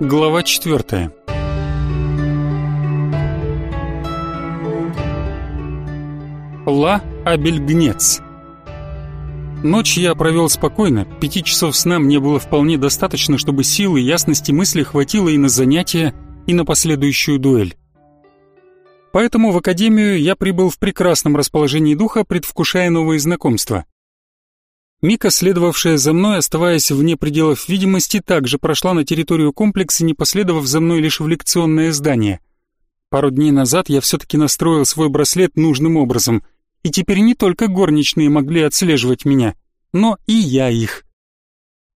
Глава четвертая. Ла Абельгнец. Ночь я провел спокойно, пяти часов сна мне было вполне достаточно, чтобы силы и ясности мысли хватило и на занятия, и на последующую дуэль. Поэтому в академию я прибыл в прекрасном расположении духа, предвкушая новые знакомства. Мика, следовавшая за мной, оставаясь вне пределов видимости, также прошла на территорию комплекса, не последовав за мной лишь в лекционное здание. Пару дней назад я все-таки настроил свой браслет нужным образом, и теперь не только горничные могли отслеживать меня, но и я их.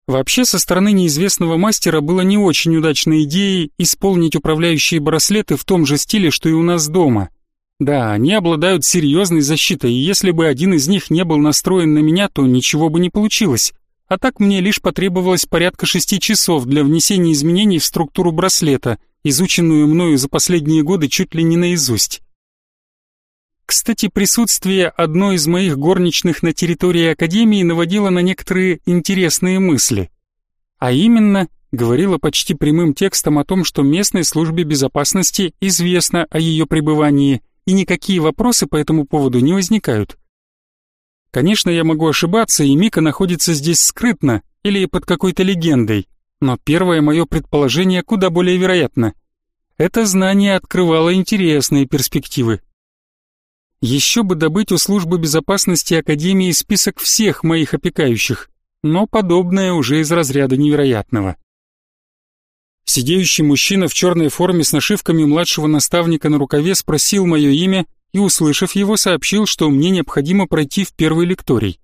Вообще, со стороны неизвестного мастера было не очень удачной идеей исполнить управляющие браслеты в том же стиле, что и у нас дома — да, они обладают серьезной защитой, и если бы один из них не был настроен на меня, то ничего бы не получилось. А так мне лишь потребовалось порядка шести часов для внесения изменений в структуру браслета, изученную мною за последние годы чуть ли не наизусть. Кстати, присутствие одной из моих горничных на территории Академии наводило на некоторые интересные мысли. А именно, говорила почти прямым текстом о том, что местной службе безопасности известно о ее пребывании – и никакие вопросы по этому поводу не возникают. Конечно, я могу ошибаться, и Мика находится здесь скрытно или под какой-то легендой, но первое мое предположение куда более вероятно. Это знание открывало интересные перспективы. Еще бы добыть у службы безопасности Академии список всех моих опекающих, но подобное уже из разряда невероятного. Сидеющий мужчина в черной форме с нашивками младшего наставника на рукаве спросил мое имя и, услышав его, сообщил, что мне необходимо пройти в первый лекторий.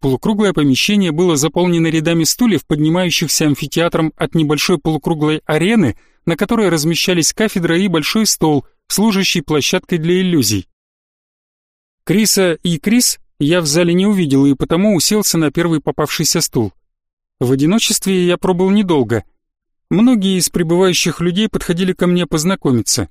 Полукруглое помещение было заполнено рядами стульев, поднимающихся амфитеатром от небольшой полукруглой арены, на которой размещались кафедра и большой стол, служащий площадкой для иллюзий. Криса и Крис я в зале не увидел и потому уселся на первый попавшийся стул. В одиночестве я пробыл недолго — Многие из прибывающих людей подходили ко мне познакомиться.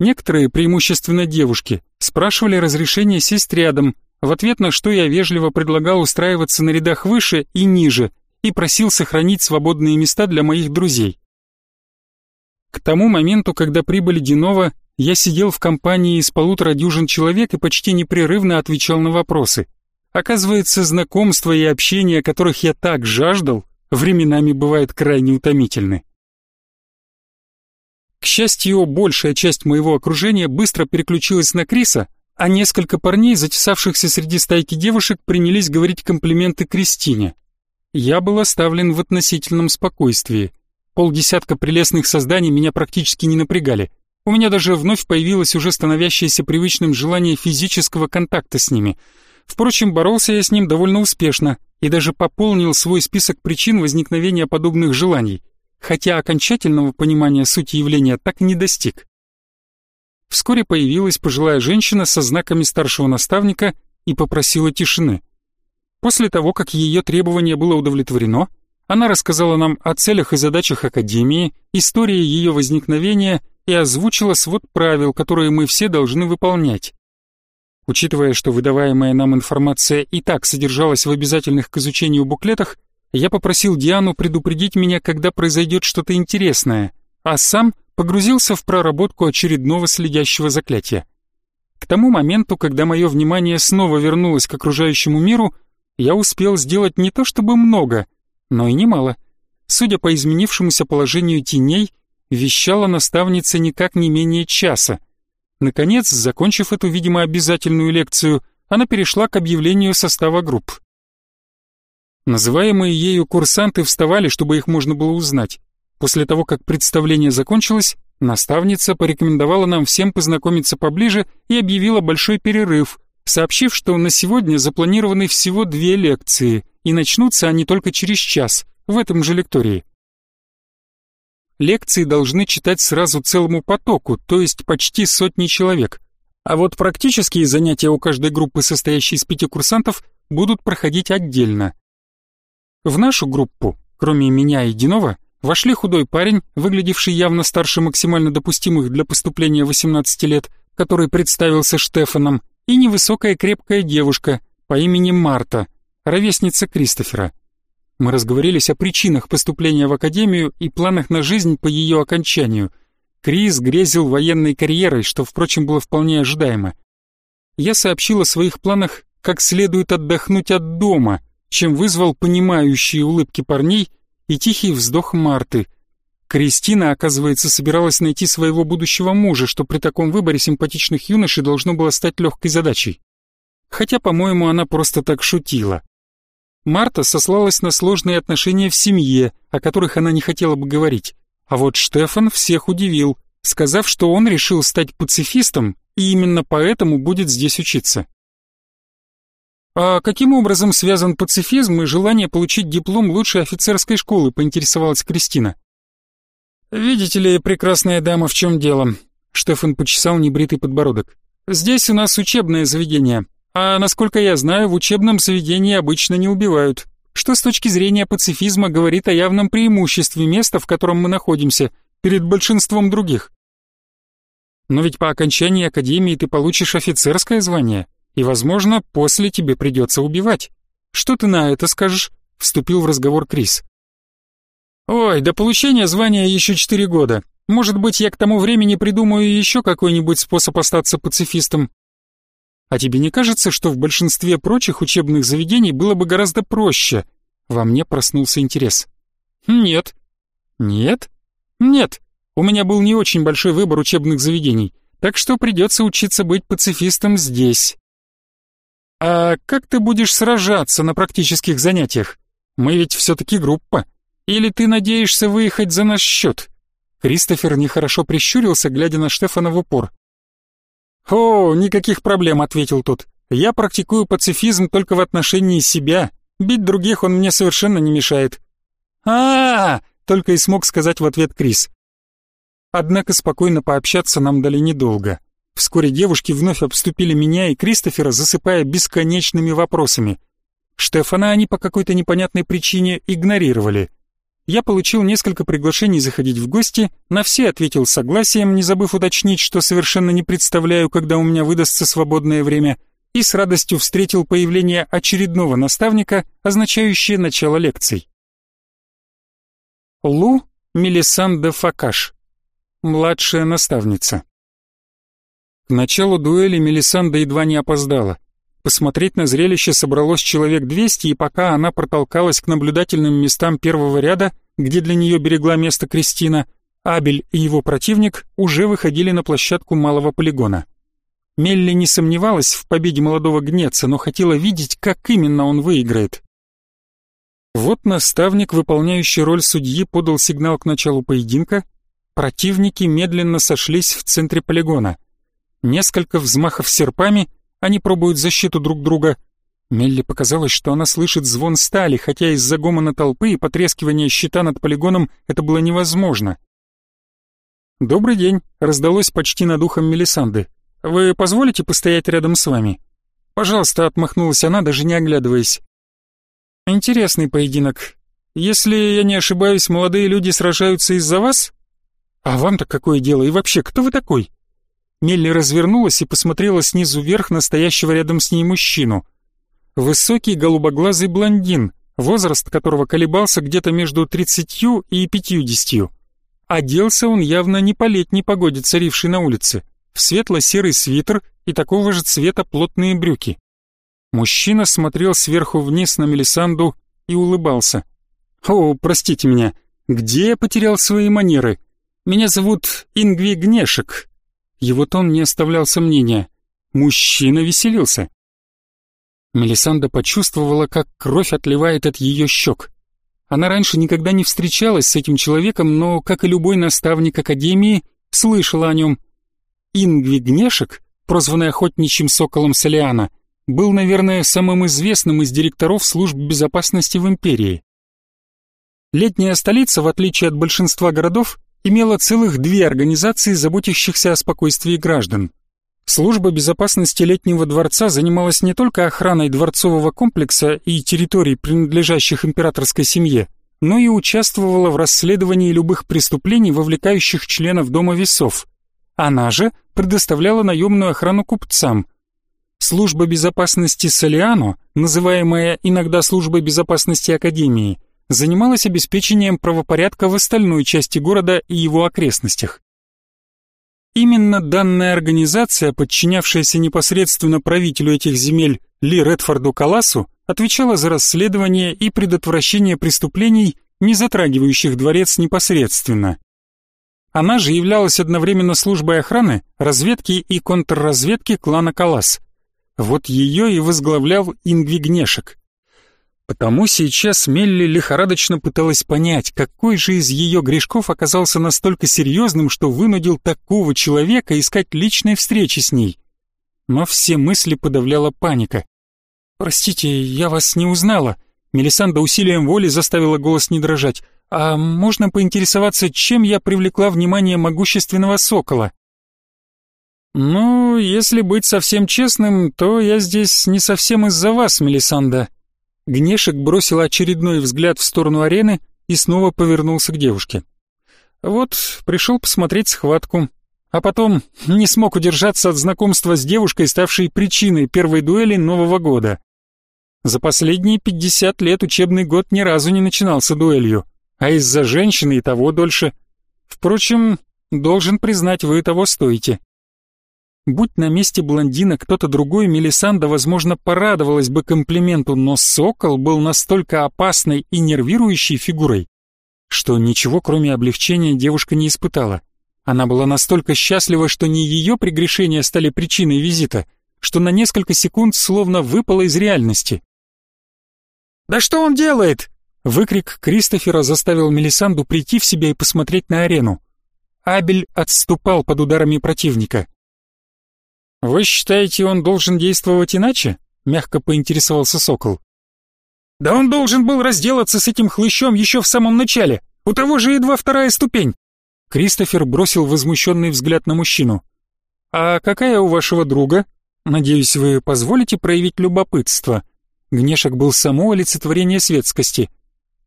Некоторые, преимущественно девушки, спрашивали разрешения сесть рядом, в ответ на что я вежливо предлагал устраиваться на рядах выше и ниже и просил сохранить свободные места для моих друзей. К тому моменту, когда прибыли Динова, я сидел в компании из полутора дюжин человек и почти непрерывно отвечал на вопросы. Оказывается, знакомства и общение, которых я так жаждал, временами бывает крайне утомительны. К счастью, большая часть моего окружения быстро переключилась на Криса, а несколько парней, затесавшихся среди стайки девушек, принялись говорить комплименты Кристине. Я был оставлен в относительном спокойствии. Полдесятка прелестных созданий меня практически не напрягали. У меня даже вновь появилось уже становящееся привычным желание физического контакта с ними. Впрочем, боролся я с ним довольно успешно и даже пополнил свой список причин возникновения подобных желаний — хотя окончательного понимания сути явления так и не достиг. Вскоре появилась пожилая женщина со знаками старшего наставника и попросила тишины. После того, как ее требование было удовлетворено, она рассказала нам о целях и задачах Академии, истории ее возникновения и озвучила свод правил, которые мы все должны выполнять. Учитывая, что выдаваемая нам информация и так содержалась в обязательных к изучению буклетах, я попросил Диану предупредить меня, когда произойдет что-то интересное, а сам погрузился в проработку очередного следящего заклятия. К тому моменту, когда мое внимание снова вернулось к окружающему миру, я успел сделать не то чтобы много, но и немало. Судя по изменившемуся положению теней, вещала наставница никак не менее часа. Наконец, закончив эту, видимо, обязательную лекцию, она перешла к объявлению состава групп. Называемые ею курсанты вставали, чтобы их можно было узнать. После того, как представление закончилось, наставница порекомендовала нам всем познакомиться поближе и объявила большой перерыв, сообщив, что на сегодня запланированы всего две лекции, и начнутся они только через час, в этом же лектории. Лекции должны читать сразу целому потоку, то есть почти сотни человек. А вот практические занятия у каждой группы, состоящей из пяти курсантов, будут проходить отдельно. В нашу группу, кроме меня и Динова, вошли худой парень, выглядевший явно старше максимально допустимых для поступления 18 лет, который представился Штефаном, и невысокая крепкая девушка по имени Марта, ровесница Кристофера. Мы разговорились о причинах поступления в академию и планах на жизнь по ее окончанию. Крис грезил военной карьерой, что, впрочем, было вполне ожидаемо. Я сообщил о своих планах, как следует отдохнуть от дома, чем вызвал понимающие улыбки парней и тихий вздох Марты. Кристина, оказывается, собиралась найти своего будущего мужа, что при таком выборе симпатичных юношей должно было стать легкой задачей. Хотя, по-моему, она просто так шутила. Марта сослалась на сложные отношения в семье, о которых она не хотела бы говорить. А вот Штефан всех удивил, сказав, что он решил стать пацифистом и именно поэтому будет здесь учиться. «А каким образом связан пацифизм и желание получить диплом лучшей офицерской школы?» — поинтересовалась Кристина. «Видите ли, прекрасная дама, в чем дело?» Штефан почесал небритый подбородок. «Здесь у нас учебное заведение. А насколько я знаю, в учебном заведении обычно не убивают. Что с точки зрения пацифизма говорит о явном преимуществе места, в котором мы находимся, перед большинством других. Но ведь по окончании академии ты получишь офицерское звание, и, возможно, после тебе придется убивать. Что ты на это скажешь? Вступил в разговор Крис. Ой, до получения звания еще четыре года. Может быть, я к тому времени придумаю еще какой-нибудь способ остаться пацифистом. А тебе не кажется, что в большинстве прочих учебных заведений было бы гораздо проще? Во мне проснулся интерес. Нет. Нет? Нет. У меня был не очень большой выбор учебных заведений, так что придется учиться быть пацифистом здесь. А как ты будешь сражаться на практических занятиях? Мы ведь все-таки группа. Или ты надеешься выехать за наш счет? Кристофер нехорошо прищурился, глядя на Штефана в упор. «О, никаких проблем», — ответил тот. «Я практикую пацифизм только в отношении себя. Бить других он мне совершенно не мешает». А, -а, -а только и смог сказать в ответ Крис. Однако спокойно пообщаться нам дали недолго. Вскоре девушки вновь обступили меня и Кристофера, засыпая бесконечными вопросами. Штефана они по какой-то непонятной причине игнорировали. Я получил несколько приглашений заходить в гости, на все ответил согласием, не забыв уточнить, что совершенно не представляю, когда у меня выдастся свободное время, и с радостью встретил появление очередного наставника, означающее начало лекций. Лу Мелисанда Факаш, младшая наставница. К началу дуэли Мелисанда едва не опоздала. Посмотреть на зрелище собралось человек 200, и пока она протолкалась к наблюдательным местам первого ряда, где для нее берегла место Кристина, Абель и его противник уже выходили на площадку малого полигона. Мелли не сомневалась в победе молодого гнеца, но хотела видеть, как именно он выиграет. Вот наставник, выполняющий роль судьи, подал сигнал к началу поединка. Противники медленно сошлись в центре полигона. Несколько взмахов серпами — они пробуют защиту друг друга. Мелли показалось, что она слышит звон стали, хотя из-за гомона толпы и потрескивания щита над полигоном это было невозможно. «Добрый день», — раздалось почти над ухом Мелисанды. «Вы позволите постоять рядом с вами?» «Пожалуйста», — отмахнулась она, даже не оглядываясь. «Интересный поединок. Если я не ошибаюсь, молодые люди сражаются из-за вас? А вам-то какое дело? И вообще, кто вы такой?» Мелли развернулась и посмотрела снизу вверх настоящего рядом с ней мужчину. Высокий голубоглазый блондин, возраст которого колебался где-то между тридцатью и пятьюдесятью. Оделся он явно не по летней погоде, царившей на улице, в светло-серый свитер и такого же цвета плотные брюки. Мужчина смотрел сверху вниз на Мелисанду и улыбался. «О, простите меня, где я потерял свои манеры? Меня зовут Ингви Гнешек, его тон не оставлял сомнения. Мужчина веселился. Мелисанда почувствовала, как кровь отливает от ее щек. Она раньше никогда не встречалась с этим человеком, но, как и любой наставник Академии, слышала о нем. Ингви Гнешек, прозванный охотничьим соколом Солиана, был, наверное, самым известным из директоров служб безопасности в Империи. Летняя столица, в отличие от большинства городов, имела целых две организации, заботящихся о спокойствии граждан. Служба безопасности Летнего дворца занималась не только охраной дворцового комплекса и территорий, принадлежащих императорской семье, но и участвовала в расследовании любых преступлений, вовлекающих членов Дома весов. Она же предоставляла наемную охрану купцам. Служба безопасности Солиано, называемая иногда Службой безопасности Академии, занималась обеспечением правопорядка в остальной части города и его окрестностях. Именно данная организация, подчинявшаяся непосредственно правителю этих земель Ли Редфорду Каласу, отвечала за расследование и предотвращение преступлений, не затрагивающих дворец непосредственно. Она же являлась одновременно службой охраны, разведки и контрразведки клана Калас. Вот ее и возглавлял Ингвигнешек. Потому сейчас Мелли лихорадочно пыталась понять, какой же из ее грешков оказался настолько серьезным, что вынудил такого человека искать личной встречи с ней. Но все мысли подавляла паника. «Простите, я вас не узнала». Мелисанда усилием воли заставила голос не дрожать. «А можно поинтересоваться, чем я привлекла внимание могущественного сокола?» «Ну, если быть совсем честным, то я здесь не совсем из-за вас, Мелисанда». Гнешек бросил очередной взгляд в сторону арены и снова повернулся к девушке. «Вот, пришел посмотреть схватку, а потом не смог удержаться от знакомства с девушкой, ставшей причиной первой дуэли Нового года. За последние 50 лет учебный год ни разу не начинался дуэлью, а из-за женщины и того дольше. Впрочем, должен признать, вы того стоите. Будь на месте блондина кто-то другой, Мелисанда, возможно, порадовалась бы комплименту, но Сокол был настолько опасной и нервирующей фигурой, что ничего кроме облегчения девушка не испытала. Она была настолько счастлива, что не ее прегрешения стали причиной визита, что на несколько секунд словно выпала из реальности. «Да что он делает?» Выкрик Кристофера заставил Мелисанду прийти в себя и посмотреть на арену. Абель отступал под ударами противника. «Вы считаете, он должен действовать иначе?» — мягко поинтересовался Сокол. «Да он должен был разделаться с этим хлыщом еще в самом начале. У того же едва вторая ступень». Кристофер бросил возмущенный взгляд на мужчину. «А какая у вашего друга? Надеюсь, вы позволите проявить любопытство?» Гнешек был само олицетворение светскости.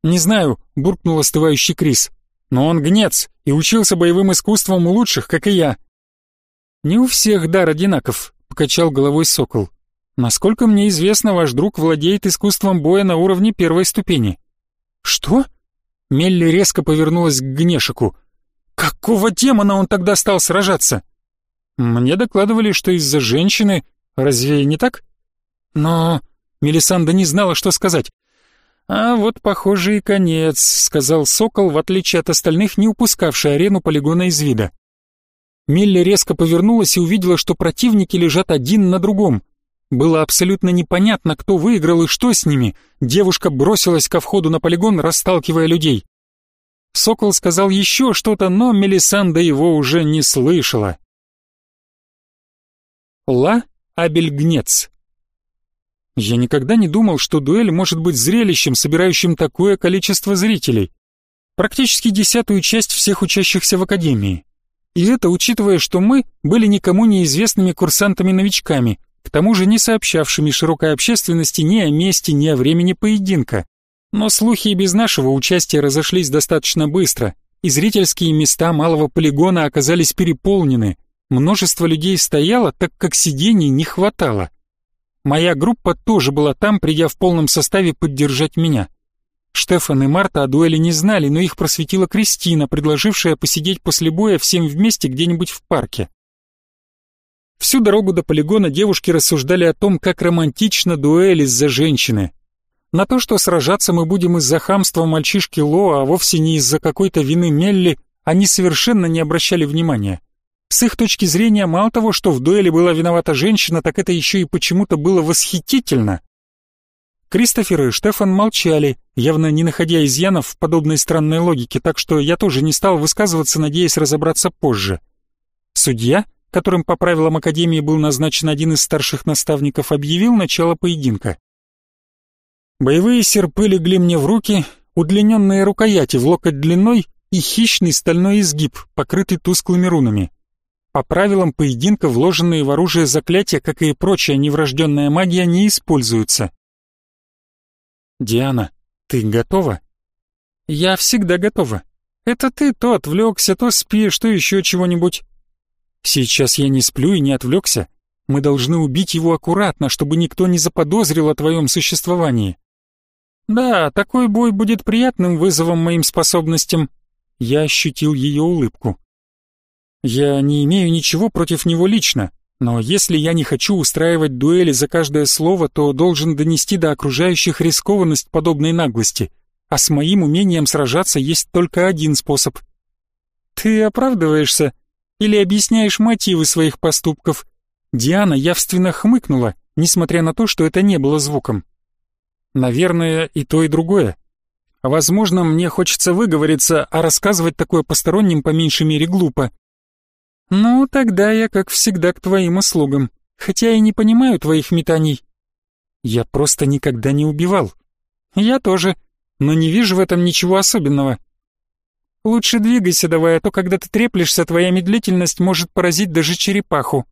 «Не знаю», — буркнул остывающий Крис. «Но он гнец и учился боевым искусствам у лучших, как и я. «Не у всех дар одинаков», — покачал головой сокол. «Насколько мне известно, ваш друг владеет искусством боя на уровне первой ступени». «Что?» Мелли резко повернулась к Гнешику. «Какого демона он тогда стал сражаться?» «Мне докладывали, что из-за женщины. Разве не так?» «Но...» Мелисанда не знала, что сказать. «А вот, похоже, и конец», — сказал Сокол, в отличие от остальных, не упускавший арену полигона из вида. Милли резко повернулась и увидела, что противники лежат один на другом. Было абсолютно непонятно, кто выиграл и что с ними. Девушка бросилась ко входу на полигон, расталкивая людей. Сокол сказал еще что-то, но Мелисанда его уже не слышала. Ла Абельгнец Я никогда не думал, что дуэль может быть зрелищем, собирающим такое количество зрителей. Практически десятую часть всех учащихся в академии. И это учитывая, что мы были никому неизвестными курсантами-новичками, к тому же не сообщавшими широкой общественности ни о месте, ни о времени поединка. Но слухи и без нашего участия разошлись достаточно быстро, и зрительские места малого полигона оказались переполнены. Множество людей стояло, так как сидений не хватало. Моя группа тоже была там, придя в полном составе поддержать меня. Штефан и Марта о дуэли не знали, но их просветила Кристина, предложившая посидеть после боя всем вместе где-нибудь в парке. Всю дорогу до полигона девушки рассуждали о том, как романтично дуэль из-за женщины. На то, что сражаться мы будем из-за хамства мальчишки Ло, а вовсе не из-за какой-то вины Мелли, они совершенно не обращали внимания. С их точки зрения, мало того, что в дуэли была виновата женщина, так это еще и почему-то было восхитительно. Кристофер и Штефан молчали, явно не находя изъянов в подобной странной логике, так что я тоже не стал высказываться, надеясь разобраться позже. Судья, которым по правилам Академии был назначен один из старших наставников, объявил начало поединка. Боевые серпы легли мне в руки, удлиненные рукояти в локоть длиной и хищный стальной изгиб, покрытый тусклыми рунами. По правилам поединка вложенные в оружие заклятия, как и прочая неврожденная магия, не используются. «Диана, ты готова?» «Я всегда готова. Это ты то отвлекся, то спишь, то еще чего-нибудь». «Сейчас я не сплю и не отвлекся. Мы должны убить его аккуратно, чтобы никто не заподозрил о твоем существовании». Да, такой бой будет приятным вызовом моим способностям. Я ощутил ее улыбку. Я не имею ничего против него лично, но если я не хочу устраивать дуэли за каждое слово, то должен донести до окружающих рискованность подобной наглости. А с моим умением сражаться есть только один способ. Ты оправдываешься или объясняешь мотивы своих поступков? Диана явственно хмыкнула, несмотря на то, что это не было звуком. Наверное, и то, и другое. Возможно, мне хочется выговориться, а рассказывать такое посторонним по меньшей мере глупо. Ну, тогда я, как всегда, к твоим услугам, хотя и не понимаю твоих метаний. Я просто никогда не убивал. Я тоже, но не вижу в этом ничего особенного. Лучше двигайся давай, а то, когда ты треплешься, твоя медлительность может поразить даже черепаху.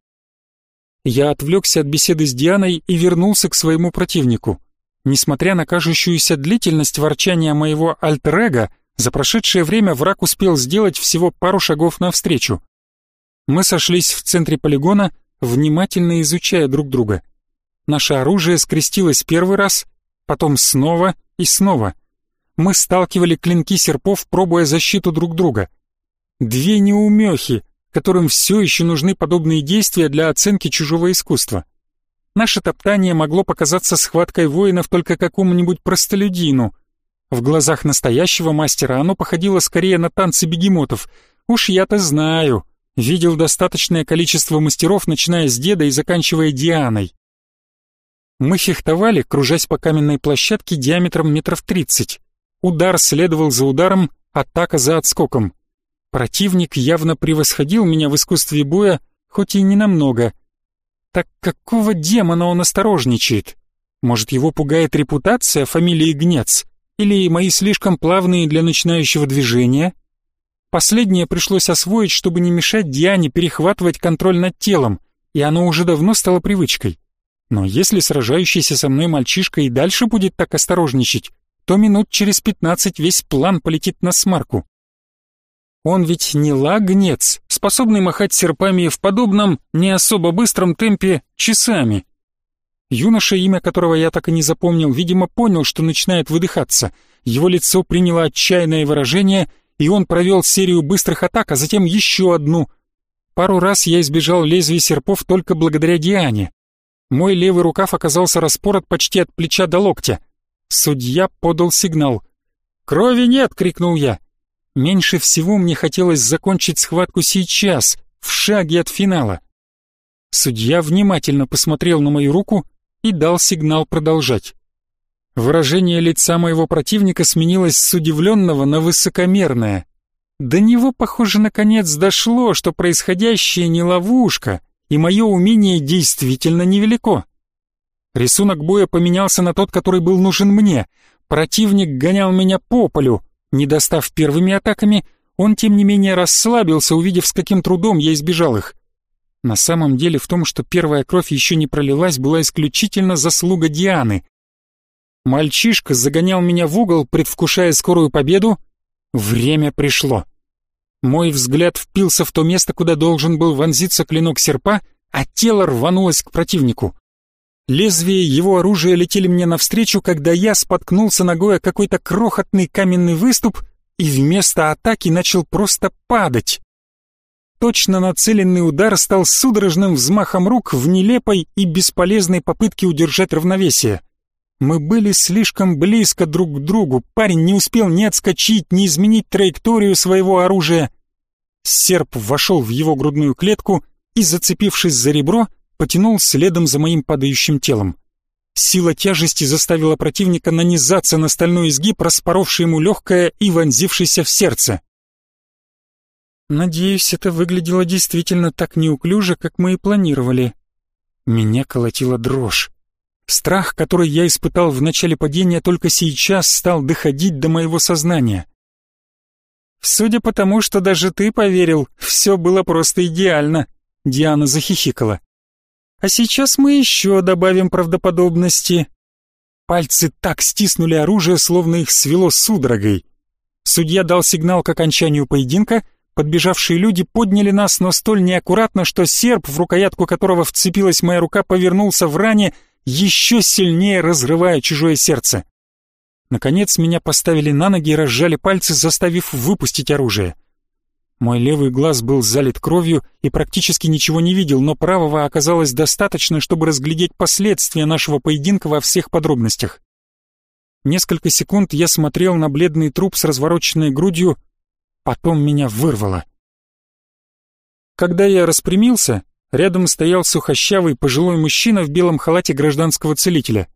Я отвлекся от беседы с Дианой и вернулся к своему противнику. Несмотря на кажущуюся длительность ворчания моего альтер за прошедшее время враг успел сделать всего пару шагов навстречу. Мы сошлись в центре полигона, внимательно изучая друг друга. Наше оружие скрестилось первый раз, потом снова и снова. Мы сталкивали клинки серпов, пробуя защиту друг друга. Две неумехи, которым все еще нужны подобные действия для оценки чужого искусства. Наше топтание могло показаться схваткой воинов только какому-нибудь простолюдину. В глазах настоящего мастера оно походило скорее на танцы бегемотов. Уж я-то знаю, видел достаточное количество мастеров, начиная с деда и заканчивая Дианой. Мы фехтовали, кружась по каменной площадке диаметром метров тридцать. Удар следовал за ударом, атака за отскоком. Противник явно превосходил меня в искусстве боя, хоть и не намного — так какого демона он осторожничает? Может, его пугает репутация фамилии Гнец? Или мои слишком плавные для начинающего движения? Последнее пришлось освоить, чтобы не мешать Диане перехватывать контроль над телом, и оно уже давно стало привычкой. Но если сражающийся со мной мальчишка и дальше будет так осторожничать, то минут через пятнадцать весь план полетит на смарку. Он ведь не лагнец, способный махать серпами в подобном, не особо быстром темпе часами. Юноша, имя которого я так и не запомнил, видимо, понял, что начинает выдыхаться. Его лицо приняло отчаянное выражение, и он провел серию быстрых атак, а затем еще одну. Пару раз я избежал лезвий серпов только благодаря Диане. Мой левый рукав оказался распорот почти от плеча до локтя. Судья подал сигнал. «Крови нет!» — крикнул я. Меньше всего мне хотелось закончить схватку сейчас, в шаге от финала. Судья внимательно посмотрел на мою руку и дал сигнал продолжать. Выражение лица моего противника сменилось с удивленного на высокомерное. До него, похоже, наконец дошло, что происходящее не ловушка, и мое умение действительно невелико. Рисунок боя поменялся на тот, который был нужен мне. Противник гонял меня по полю, не достав первыми атаками, он тем не менее расслабился, увидев, с каким трудом я избежал их. На самом деле в том, что первая кровь еще не пролилась, была исключительно заслуга Дианы. Мальчишка загонял меня в угол, предвкушая скорую победу. Время пришло. Мой взгляд впился в то место, куда должен был вонзиться клинок серпа, а тело рванулось к противнику. Лезвия его оружия летели мне навстречу, когда я споткнулся ногой о какой-то крохотный каменный выступ и вместо атаки начал просто падать. Точно нацеленный удар стал судорожным взмахом рук в нелепой и бесполезной попытке удержать равновесие. Мы были слишком близко друг к другу, парень не успел ни отскочить, ни изменить траекторию своего оружия. Серп вошел в его грудную клетку и, зацепившись за ребро, потянул следом за моим падающим телом. Сила тяжести заставила противника нанизаться на стальной изгиб, распоровший ему легкое и вонзившийся в сердце. Надеюсь, это выглядело действительно так неуклюже, как мы и планировали. Меня колотила дрожь. Страх, который я испытал в начале падения, только сейчас стал доходить до моего сознания. Судя по тому, что даже ты поверил, все было просто идеально, Диана захихикала. А сейчас мы еще добавим правдоподобности. Пальцы так стиснули оружие, словно их свело судорогой. Судья дал сигнал к окончанию поединка, подбежавшие люди подняли нас, но столь неаккуратно, что серп, в рукоятку которого вцепилась моя рука, повернулся в ране, еще сильнее разрывая чужое сердце. Наконец меня поставили на ноги и разжали пальцы, заставив выпустить оружие. Мой левый глаз был залит кровью и практически ничего не видел, но правого оказалось достаточно, чтобы разглядеть последствия нашего поединка во всех подробностях. Несколько секунд я смотрел на бледный труп с развороченной грудью, потом меня вырвало. Когда я распрямился, рядом стоял сухощавый пожилой мужчина в белом халате гражданского целителя.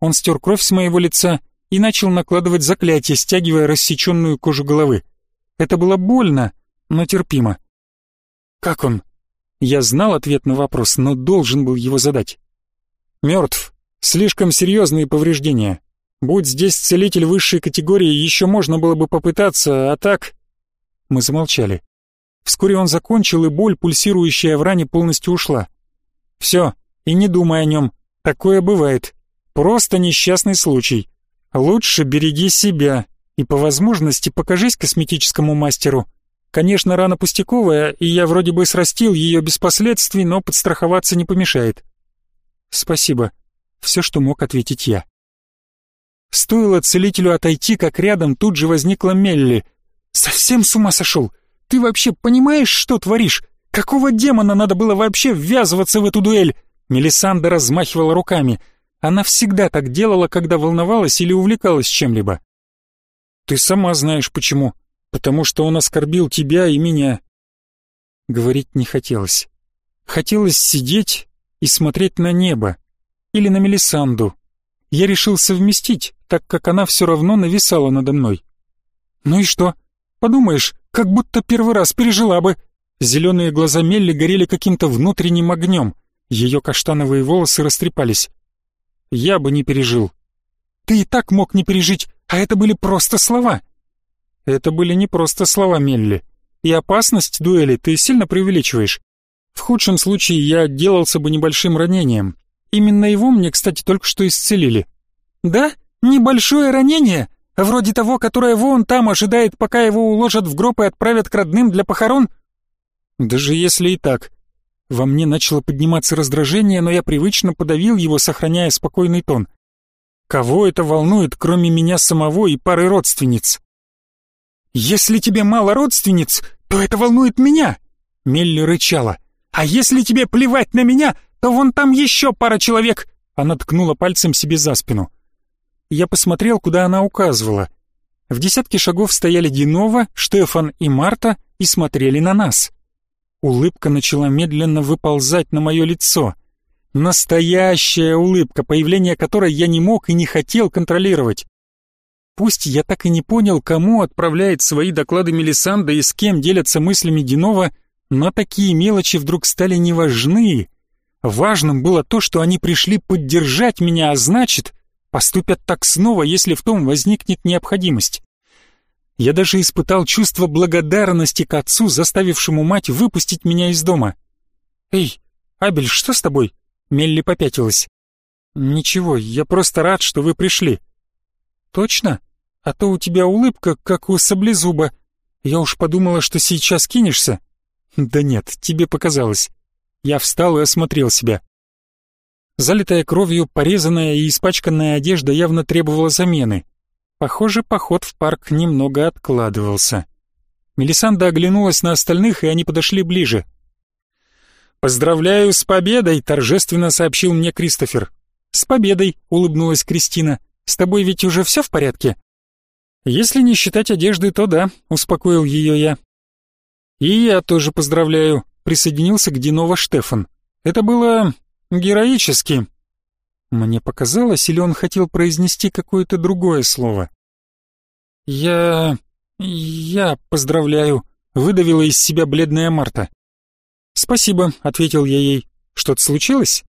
Он стер кровь с моего лица и начал накладывать заклятие, стягивая рассеченную кожу головы. Это было больно, но терпимо. «Как он?» Я знал ответ на вопрос, но должен был его задать. «Мертв. Слишком серьезные повреждения. Будь здесь целитель высшей категории, еще можно было бы попытаться, а так...» Мы замолчали. Вскоре он закончил, и боль, пульсирующая в ране, полностью ушла. «Все, и не думай о нем. Такое бывает. Просто несчастный случай. Лучше береги себя и по возможности покажись косметическому мастеру. Конечно, рана пустяковая, и я вроде бы срастил ее без последствий, но подстраховаться не помешает. Спасибо. Все, что мог ответить я. Стоило целителю отойти, как рядом тут же возникла Мелли. Совсем с ума сошел? Ты вообще понимаешь, что творишь? Какого демона надо было вообще ввязываться в эту дуэль? Мелисанда размахивала руками. Она всегда так делала, когда волновалась или увлекалась чем-либо. Ты сама знаешь почему потому что он оскорбил тебя и меня. Говорить не хотелось. Хотелось сидеть и смотреть на небо или на Мелисанду. Я решил совместить, так как она все равно нависала надо мной. Ну и что? Подумаешь, как будто первый раз пережила бы. Зеленые глаза Мелли горели каким-то внутренним огнем. Ее каштановые волосы растрепались. Я бы не пережил. Ты и так мог не пережить, а это были просто слова. Это были не просто слова Мелли. И опасность дуэли ты сильно преувеличиваешь. В худшем случае я отделался бы небольшим ранением. Именно его мне, кстати, только что исцелили. Да? Небольшое ранение? Вроде того, которое вон там ожидает, пока его уложат в гроб и отправят к родным для похорон? Даже если и так. Во мне начало подниматься раздражение, но я привычно подавил его, сохраняя спокойный тон. Кого это волнует, кроме меня самого и пары родственниц? «Если тебе мало родственниц, то это волнует меня!» Мелли рычала. «А если тебе плевать на меня, то вон там еще пара человек!» Она ткнула пальцем себе за спину. Я посмотрел, куда она указывала. В десятке шагов стояли Динова, Штефан и Марта и смотрели на нас. Улыбка начала медленно выползать на мое лицо. Настоящая улыбка, появление которой я не мог и не хотел контролировать. Пусть я так и не понял, кому отправляет свои доклады Мелисанда и с кем делятся мыслями Динова, но такие мелочи вдруг стали неважны. Важным было то, что они пришли поддержать меня, а значит, поступят так снова, если в том возникнет необходимость. Я даже испытал чувство благодарности к отцу, заставившему мать выпустить меня из дома. «Эй, Абель, что с тобой?» Мелли попятилась. «Ничего, я просто рад, что вы пришли». «Точно?» а то у тебя улыбка, как у саблезуба. Я уж подумала, что сейчас кинешься. Да нет, тебе показалось. Я встал и осмотрел себя. Залитая кровью, порезанная и испачканная одежда явно требовала замены. Похоже, поход в парк немного откладывался. Мелисанда оглянулась на остальных, и они подошли ближе. «Поздравляю с победой!» — торжественно сообщил мне Кристофер. «С победой!» — улыбнулась Кристина. «С тобой ведь уже все в порядке?» «Если не считать одежды, то да», — успокоил ее я. «И я тоже поздравляю», — присоединился к Динова Штефан. «Это было... героически». Мне показалось, или он хотел произнести какое-то другое слово. «Я... я поздравляю», — выдавила из себя бледная Марта. «Спасибо», — ответил я ей. «Что-то случилось?»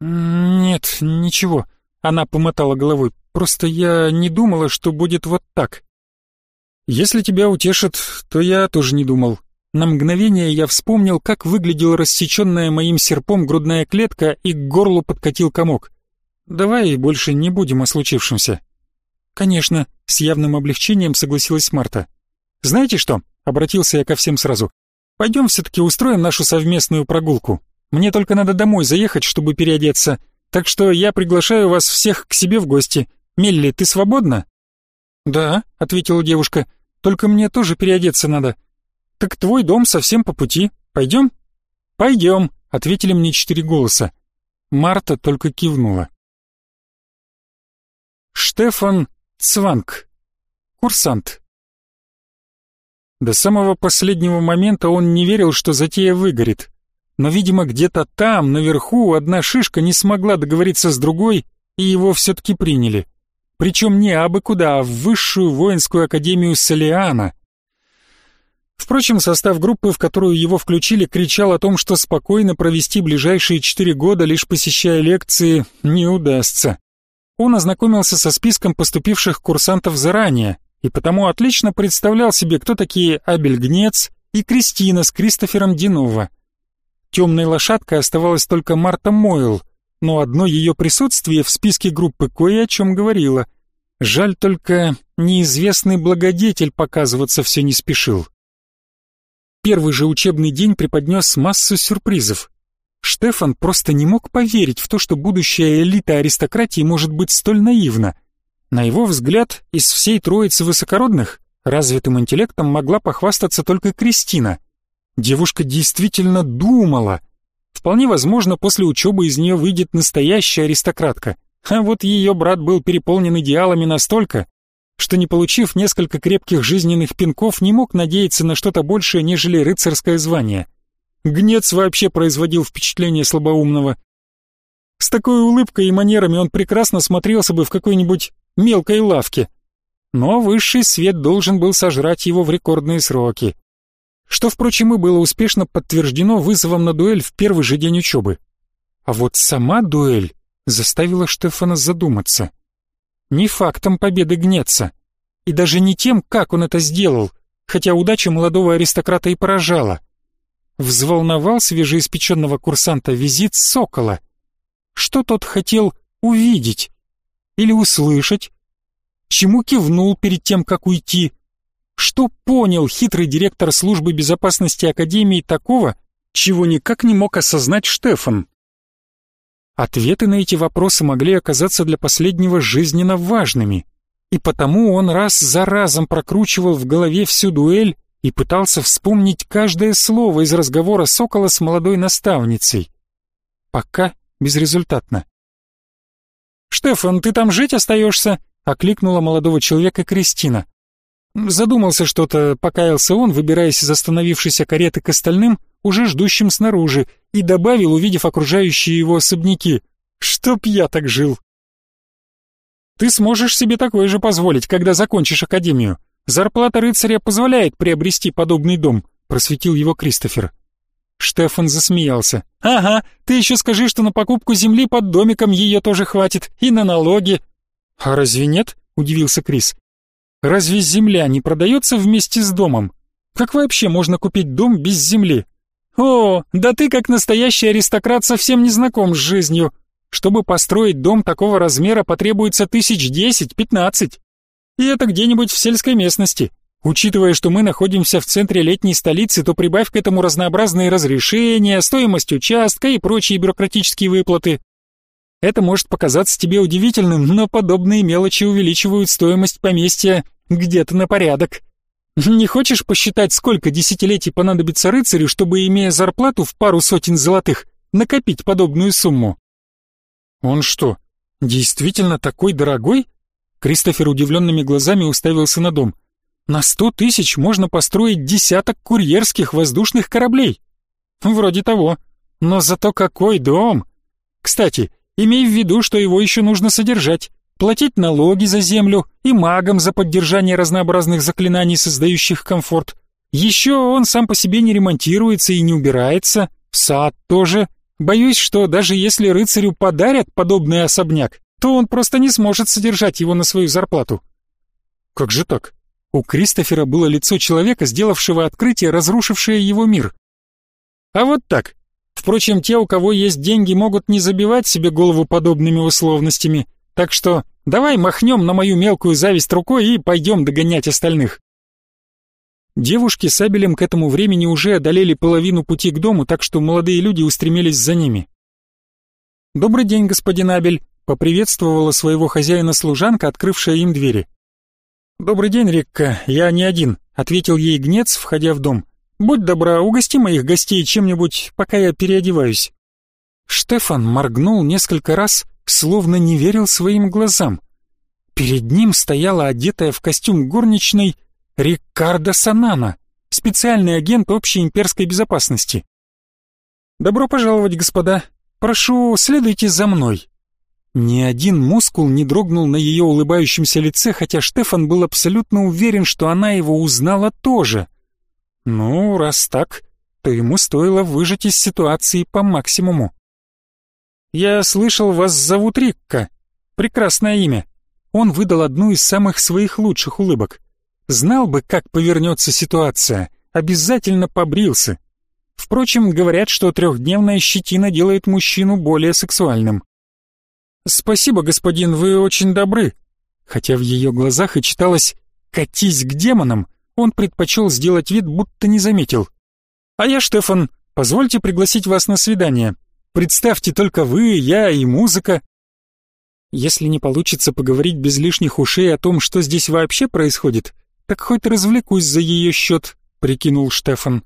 «Нет, ничего», — она помотала головой. Просто я не думала, что будет вот так. Если тебя утешит, то я тоже не думал. На мгновение я вспомнил, как выглядела рассеченная моим серпом грудная клетка и к горлу подкатил комок. Давай больше не будем о случившемся. Конечно, с явным облегчением согласилась Марта. Знаете что? Обратился я ко всем сразу. Пойдем все-таки устроим нашу совместную прогулку. Мне только надо домой заехать, чтобы переодеться. Так что я приглашаю вас всех к себе в гости. Мелли, ты свободна?» «Да», — ответила девушка, — «только мне тоже переодеться надо». «Так твой дом совсем по пути. Пойдем?» «Пойдем», — ответили мне четыре голоса. Марта только кивнула. Штефан Цванг. Курсант. До самого последнего момента он не верил, что затея выгорит. Но, видимо, где-то там, наверху, одна шишка не смогла договориться с другой, и его все-таки приняли. Причем не абы куда, а в высшую воинскую академию Солиана. Впрочем, состав группы, в которую его включили, кричал о том, что спокойно провести ближайшие четыре года, лишь посещая лекции, не удастся. Он ознакомился со списком поступивших курсантов заранее, и потому отлично представлял себе, кто такие Абель Гнец и Кристина с Кристофером Динова. Темной лошадкой оставалась только Марта Мойл, но одно ее присутствие в списке группы кое о чем говорило. Жаль только, неизвестный благодетель показываться все не спешил. Первый же учебный день преподнес массу сюрпризов. Штефан просто не мог поверить в то, что будущая элита аристократии может быть столь наивна. На его взгляд, из всей троицы высокородных развитым интеллектом могла похвастаться только Кристина. Девушка действительно думала. Вполне возможно, после учебы из нее выйдет настоящая аристократка. А вот ее брат был переполнен идеалами настолько, что не получив несколько крепких жизненных пинков, не мог надеяться на что-то большее, нежели рыцарское звание. Гнец вообще производил впечатление слабоумного. С такой улыбкой и манерами он прекрасно смотрелся бы в какой-нибудь мелкой лавке. Но высший свет должен был сожрать его в рекордные сроки. Что, впрочем, и было успешно подтверждено вызовом на дуэль в первый же день учебы. А вот сама дуэль заставила Штефана задуматься — не фактом победы гнется, и даже не тем, как он это сделал, хотя удача молодого аристократа и поражала. Взволновал свежеиспеченного курсанта визит Сокола. Что тот хотел увидеть или услышать? Чему кивнул перед тем, как уйти? Что понял хитрый директор службы безопасности Академии такого, чего никак не мог осознать Штефан? Ответы на эти вопросы могли оказаться для последнего жизненно важными, и потому он раз за разом прокручивал в голове всю дуэль и пытался вспомнить каждое слово из разговора Сокола с молодой наставницей. Пока безрезультатно. «Штефан, ты там жить остаешься?» — окликнула молодого человека Кристина. Задумался что-то, покаялся он, выбираясь из остановившейся кареты к остальным, уже ждущим снаружи, и добавил, увидев окружающие его особняки, «Чтоб я так жил!» «Ты сможешь себе такое же позволить, когда закончишь академию. Зарплата рыцаря позволяет приобрести подобный дом», — просветил его Кристофер. Штефан засмеялся. «Ага, ты еще скажи, что на покупку земли под домиком ее тоже хватит, и на налоги». «А разве нет?» — удивился Крис. «Разве земля не продается вместе с домом? Как вообще можно купить дом без земли?» «О, да ты как настоящий аристократ совсем не знаком с жизнью. Чтобы построить дом такого размера потребуется тысяч десять-пятнадцать. И это где-нибудь в сельской местности. Учитывая, что мы находимся в центре летней столицы, то прибавь к этому разнообразные разрешения, стоимость участка и прочие бюрократические выплаты. Это может показаться тебе удивительным, но подобные мелочи увеличивают стоимость поместья где-то на порядок. Не хочешь посчитать, сколько десятилетий понадобится рыцарю, чтобы, имея зарплату в пару сотен золотых, накопить подобную сумму? Он что, действительно такой дорогой? Кристофер удивленными глазами уставился на дом. На сто тысяч можно построить десяток курьерских воздушных кораблей. Вроде того. Но зато какой дом! Кстати, имей в виду, что его еще нужно содержать платить налоги за землю и магам за поддержание разнообразных заклинаний, создающих комфорт. Еще он сам по себе не ремонтируется и не убирается, сад тоже. Боюсь, что даже если рыцарю подарят подобный особняк, то он просто не сможет содержать его на свою зарплату. Как же так? У Кристофера было лицо человека, сделавшего открытие, разрушившее его мир. А вот так. Впрочем, те, у кого есть деньги, могут не забивать себе голову подобными условностями, так что Давай махнем на мою мелкую зависть рукой и пойдем догонять остальных. Девушки с Абелем к этому времени уже одолели половину пути к дому, так что молодые люди устремились за ними. «Добрый день, господин Абель», поприветствовала своего хозяина служанка, открывшая им двери. «Добрый день, Рикка, я не один», — ответил ей гнец, входя в дом. «Будь добра, угости моих гостей чем-нибудь, пока я переодеваюсь». Штефан моргнул несколько раз, словно не верил своим глазам. Перед ним стояла одетая в костюм горничной Риккардо Санана, специальный агент общей имперской безопасности. «Добро пожаловать, господа. Прошу, следуйте за мной». Ни один мускул не дрогнул на ее улыбающемся лице, хотя Штефан был абсолютно уверен, что она его узнала тоже. Ну, раз так, то ему стоило выжать из ситуации по максимуму. «Я слышал, вас зовут Рикка. Прекрасное имя». Он выдал одну из самых своих лучших улыбок. Знал бы, как повернется ситуация, обязательно побрился. Впрочем, говорят, что трехдневная щетина делает мужчину более сексуальным. «Спасибо, господин, вы очень добры». Хотя в ее глазах и читалось «катись к демонам», он предпочел сделать вид, будто не заметил. «А я Штефан, позвольте пригласить вас на свидание. Представьте только вы, я и музыка». Если не получится поговорить без лишних ушей о том, что здесь вообще происходит, так хоть развлекусь за ее счет, прикинул Штефан.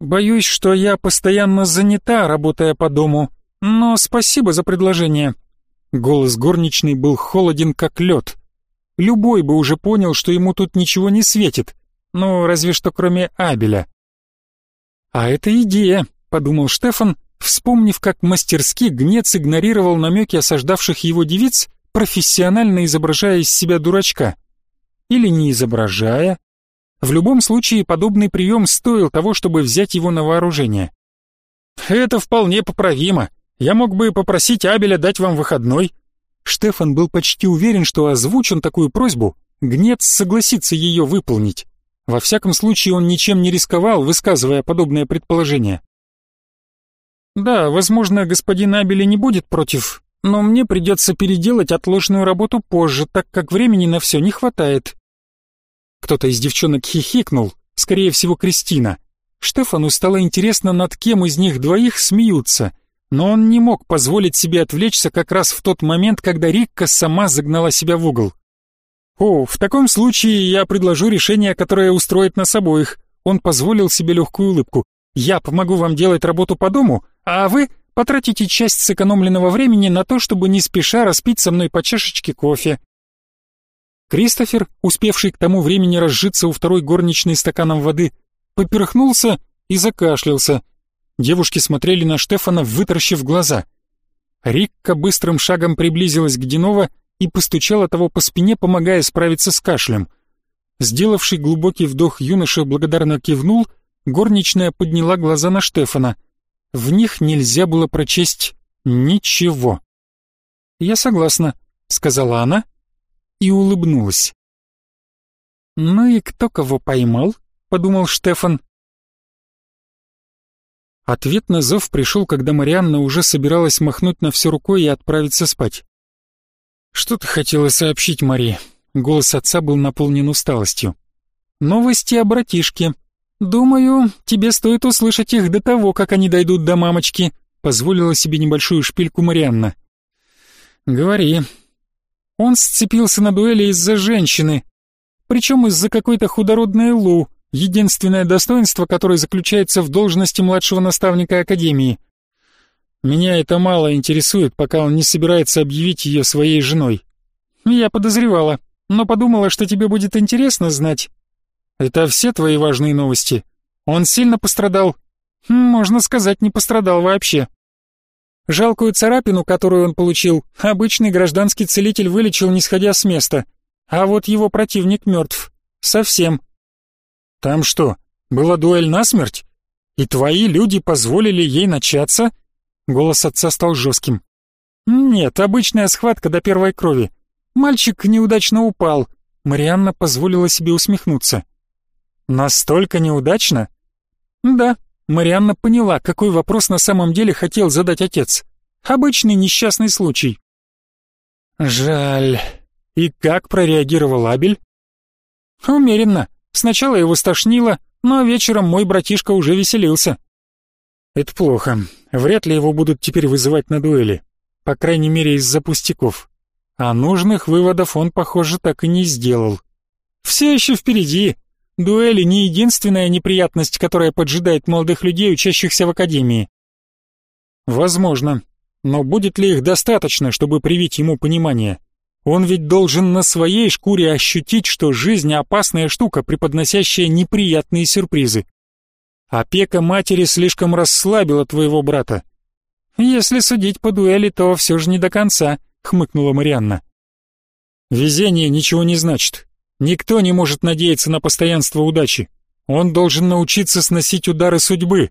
Боюсь, что я постоянно занята, работая по дому, но спасибо за предложение. Голос горничной был холоден, как лед. Любой бы уже понял, что ему тут ничего не светит, ну, разве что кроме Абеля. «А это идея», — подумал Штефан, вспомнив, как мастерски гнец игнорировал намеки осаждавших его девиц, профессионально изображая из себя дурачка. Или не изображая. В любом случае, подобный прием стоил того, чтобы взять его на вооружение. «Это вполне поправимо», я мог бы попросить Абеля дать вам выходной». Штефан был почти уверен, что озвучен такую просьбу, Гнец согласится ее выполнить. Во всяком случае, он ничем не рисковал, высказывая подобное предположение. «Да, возможно, господин Абеля не будет против, но мне придется переделать отложенную работу позже, так как времени на все не хватает». Кто-то из девчонок хихикнул, скорее всего, Кристина. Штефану стало интересно, над кем из них двоих смеются, но он не мог позволить себе отвлечься как раз в тот момент, когда Рикка сама загнала себя в угол. «О, в таком случае я предложу решение, которое устроит нас обоих». Он позволил себе легкую улыбку. «Я помогу вам делать работу по дому, а вы потратите часть сэкономленного времени на то, чтобы не спеша распить со мной по чашечке кофе». Кристофер, успевший к тому времени разжиться у второй горничной стаканом воды, поперхнулся и закашлялся. Девушки смотрели на Штефана, вытаращив глаза. Рикка быстрым шагом приблизилась к Динова и постучала того по спине, помогая справиться с кашлем. Сделавший глубокий вдох юноша благодарно кивнул, горничная подняла глаза на Штефана. В них нельзя было прочесть ничего. «Я согласна», — сказала она и улыбнулась. «Ну и кто кого поймал?» — подумал Штефан. Ответ на зов пришел, когда Марианна уже собиралась махнуть на все рукой и отправиться спать. «Что ты хотела сообщить, Мари?» Голос отца был наполнен усталостью. «Новости о братишке. Думаю, тебе стоит услышать их до того, как они дойдут до мамочки», позволила себе небольшую шпильку Марианна. «Говори». Он сцепился на дуэли из-за женщины, причем из-за какой-то худородной Лу, единственное достоинство которое заключается в должности младшего наставника Академии. Меня это мало интересует, пока он не собирается объявить ее своей женой. Я подозревала, но подумала, что тебе будет интересно знать. Это все твои важные новости? Он сильно пострадал? Хм, можно сказать, не пострадал вообще. Жалкую царапину, которую он получил, обычный гражданский целитель вылечил, не сходя с места. А вот его противник мертв. Совсем. Там что, была дуэль насмерть? И твои люди позволили ей начаться? Голос отца стал жестким. Нет, обычная схватка до первой крови. Мальчик неудачно упал. Марианна позволила себе усмехнуться. Настолько неудачно? Да, Марианна поняла, какой вопрос на самом деле хотел задать отец. Обычный несчастный случай. Жаль. И как прореагировал Абель? Умеренно. Сначала его стошнило, но вечером мой братишка уже веселился. Это плохо. Вряд ли его будут теперь вызывать на дуэли. по крайней мере из-за пустяков. А нужных выводов он, похоже, так и не сделал. Все еще впереди. Дуэли не единственная неприятность, которая поджидает молодых людей, учащихся в академии. Возможно, но будет ли их достаточно, чтобы привить ему понимание? Он ведь должен на своей шкуре ощутить, что жизнь опасная штука, преподносящая неприятные сюрпризы. Опека матери слишком расслабила твоего брата. Если судить по дуэли, то все же не до конца, хмыкнула Марианна. Везение ничего не значит. Никто не может надеяться на постоянство удачи. Он должен научиться сносить удары судьбы.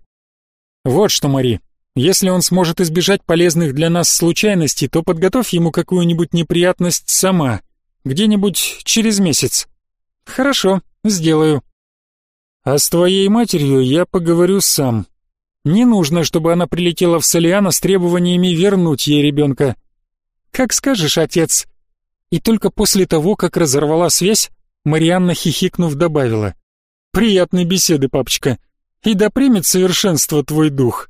Вот что, Мари, если он сможет избежать полезных для нас случайностей, то подготовь ему какую-нибудь неприятность сама, где-нибудь через месяц. Хорошо, сделаю. А с твоей матерью я поговорю сам. Не нужно, чтобы она прилетела в Солиана с требованиями вернуть ей ребенка. Как скажешь, отец. И только после того, как разорвала связь, Марианна, хихикнув, добавила. Приятной беседы, папочка. И да примет совершенство твой дух.